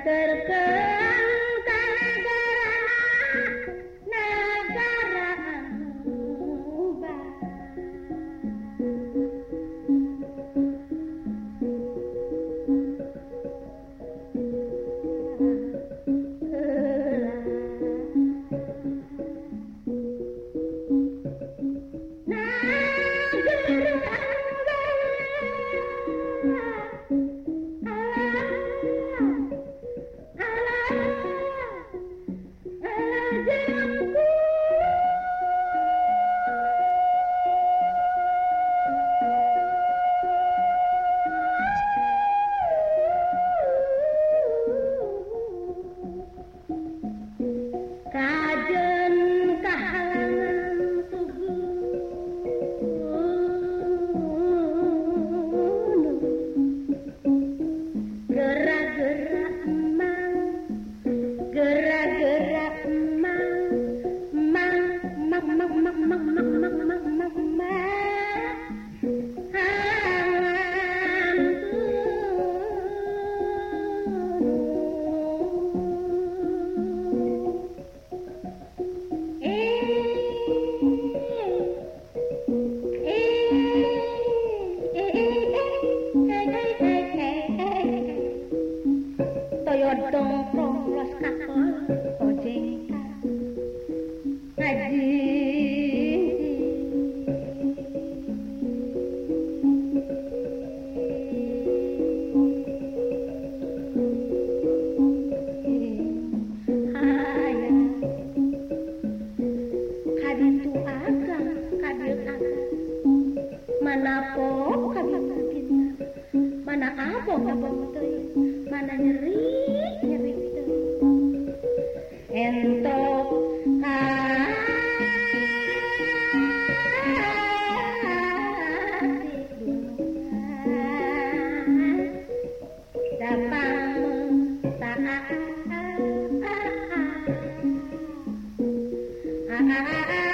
कर कर apa? Kami mungkin mana apa apa itu mana nyeri nyeri itu. Entok. Ah, ah, ah.